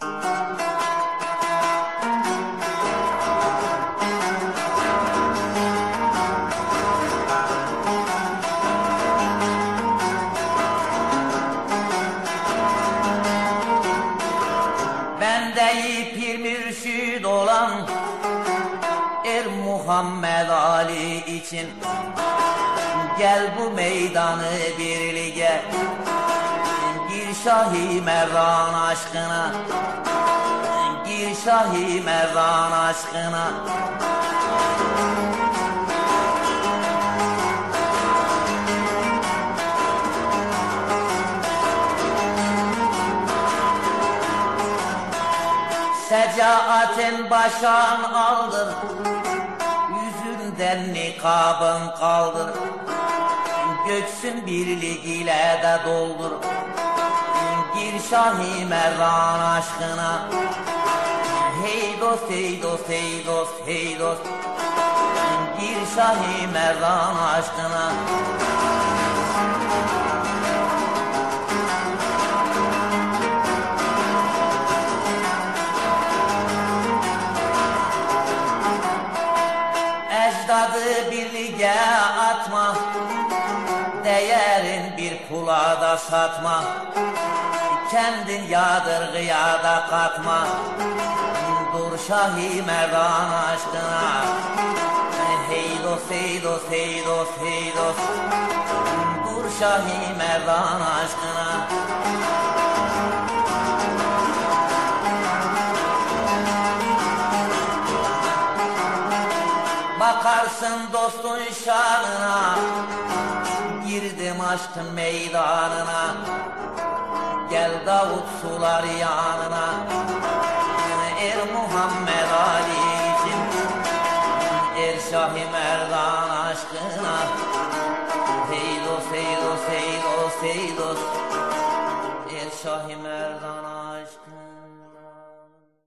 Ben de pir mürşid olan Er Muhammed Ali için Gel bu meydanı birliğe Gir Şahi Merdan aşkına. Gir Şahi Merdan aşkına. Secaatin başan aldır. Yüzünden nikabın kaldır. Göksün birlik ile de doldur Gir Şahi Merdan aşkına. Hey dost hey dost hey dost hey dost. Gir Şahi Merdan aşkına. Ecdadı birliğe atma. Değerin bir pula da satma Kendin yadırgıya da katma Dur Şahi Merdan aşkına. Hey dost hey dost hey dost hey dost Dur Şahi Merdan aşkına. Bakarsın dostun şanına. Girdim aşkın meydanına Gel Davut sular yanına. Er Muhammed Ali için. Er Şahi Merdan aşkına. Hey dost hey dost Er Şahi Merdan